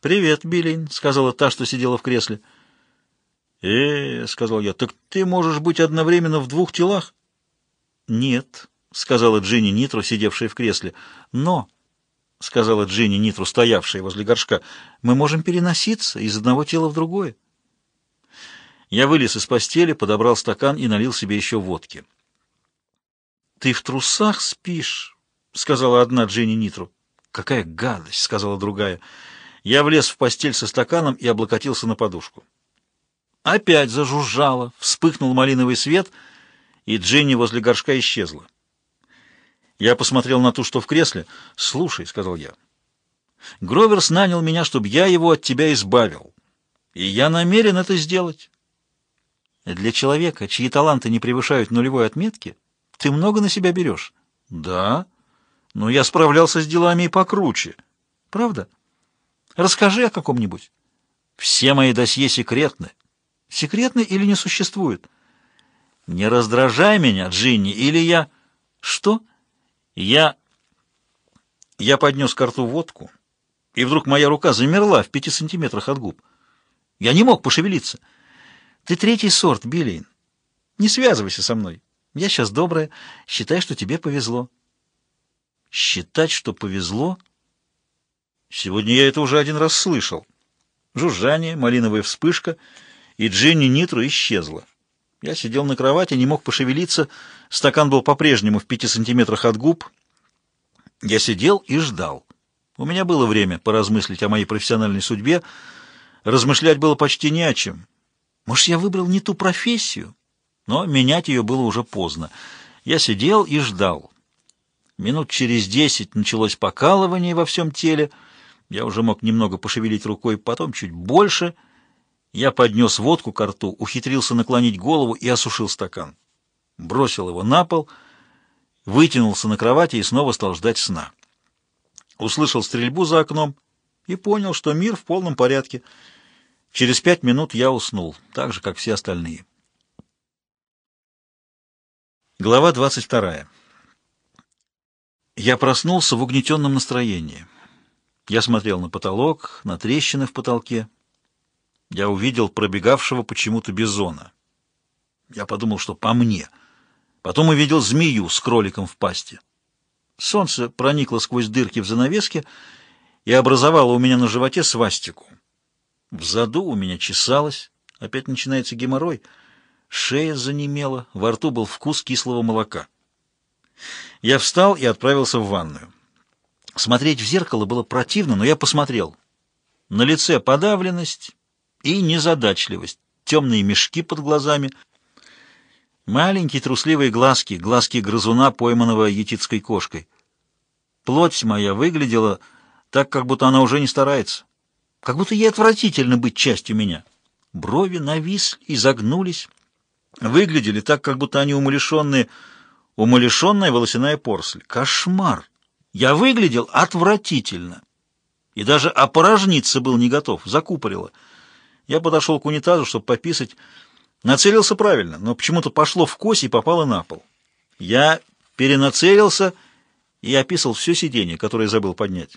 «Привет, Биллин», — сказала та, что сидела в кресле. «Э, — сказал я, — так ты можешь быть одновременно в двух телах?» «Нет», — сказала Джинни Нитру, сидевшая в кресле. «Но», — сказала Джинни Нитру, стоявшая возле горшка, — «мы можем переноситься из одного тела в другое». Я вылез из постели, подобрал стакан и налил себе еще водки. «Ты в трусах спишь?» — сказала одна Джинни Нитру. «Какая гадость!» — сказала другая. Я влез в постель со стаканом и облокотился на подушку. Опять зажужжало, вспыхнул малиновый свет, и Джинни возле горшка исчезла. Я посмотрел на ту, что в кресле. «Слушай», — сказал я, — «Гроверс нанял меня, чтобы я его от тебя избавил, и я намерен это сделать». Для человека, чьи таланты не превышают нулевой отметки, ты много на себя берешь. Да, но я справлялся с делами и покруче. Правда? Расскажи о каком-нибудь. Все мои досье секретны. Секретны или не существуют? Не раздражай меня, Джинни, или я... Что? Я... Я поднес к рту водку, и вдруг моя рука замерла в пяти сантиметрах от губ. Я не мог пошевелиться. Ты третий сорт, Биллиин. Не связывайся со мной. Я сейчас добрая. Считай, что тебе повезло. Считать, что повезло? Сегодня я это уже один раз слышал. Жужжание, малиновая вспышка, и Джинни Нитру исчезла. Я сидел на кровати, не мог пошевелиться, стакан был по-прежнему в пяти сантиметрах от губ. Я сидел и ждал. У меня было время поразмыслить о моей профессиональной судьбе. Размышлять было почти не о чем. Может, я выбрал не ту профессию? Но менять ее было уже поздно. Я сидел и ждал. Минут через десять началось покалывание во всем теле. Я уже мог немного пошевелить рукой, потом чуть больше. Я поднес водку к рту, ухитрился наклонить голову и осушил стакан. Бросил его на пол, вытянулся на кровати и снова стал ждать сна. Услышал стрельбу за окном и понял, что мир в полном порядке. Через пять минут я уснул, так же, как все остальные. Глава 22. Я проснулся в угнетенном настроении. Я смотрел на потолок, на трещины в потолке. Я увидел пробегавшего почему-то бизона. Я подумал, что по мне. Потом увидел змею с кроликом в пасти. Солнце проникло сквозь дырки в занавеске и образовало у меня на животе свастику. В заду у меня чесалось, опять начинается геморрой — Шея занемела, во рту был вкус кислого молока. Я встал и отправился в ванную. Смотреть в зеркало было противно, но я посмотрел. На лице подавленность и незадачливость, темные мешки под глазами, маленькие трусливые глазки, глазки грызуна, пойманного етицкой кошкой. Плоть моя выглядела так, как будто она уже не старается, как будто ей отвратительно быть частью меня. Брови нависли и загнулись выглядели так, как будто они умалишенные, умалишенная волосяная порсль. Кошмар! Я выглядел отвратительно. И даже опорожниться был не готов, закупорило. Я подошел к унитазу, чтобы пописать. Нацелился правильно, но почему-то пошло в кость и попало на пол. Я перенацелился и описал все сиденье, которое забыл поднять.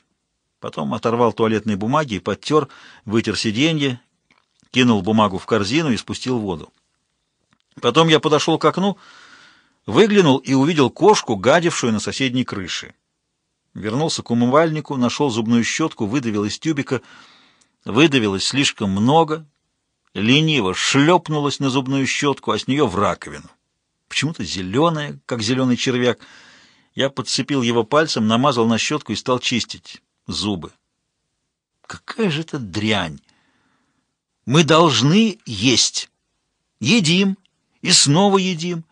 Потом оторвал туалетные бумаги и подтер, вытер сиденье, кинул бумагу в корзину и спустил воду. Потом я подошел к окну, выглянул и увидел кошку, гадившую на соседней крыше. Вернулся к умывальнику, нашел зубную щетку, выдавил из тюбика. Выдавилось слишком много, лениво шлепнулось на зубную щетку, а с нее в раковину. Почему-то зеленая, как зеленый червяк. Я подцепил его пальцем, намазал на щетку и стал чистить зубы. Какая же это дрянь! Мы должны есть. Едим, и снова едим.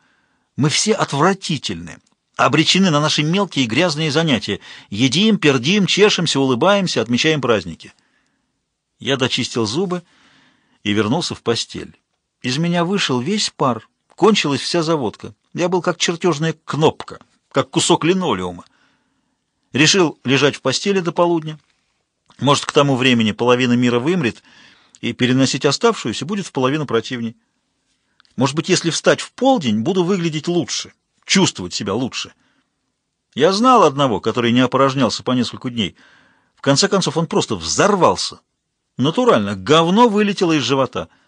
Мы все отвратительны, обречены на наши мелкие и грязные занятия. Едим, пердим, чешемся, улыбаемся, отмечаем праздники. Я дочистил зубы и вернулся в постель. Из меня вышел весь пар, кончилась вся заводка. Я был как чертежная кнопка, как кусок линолеума. Решил лежать в постели до полудня. Может, к тому времени половина мира вымрет, и переносить оставшуюся будет в половину противней. Может быть, если встать в полдень, буду выглядеть лучше, чувствовать себя лучше. Я знал одного, который не опорожнялся по несколько дней. В конце концов, он просто взорвался. Натурально, говно вылетело из живота —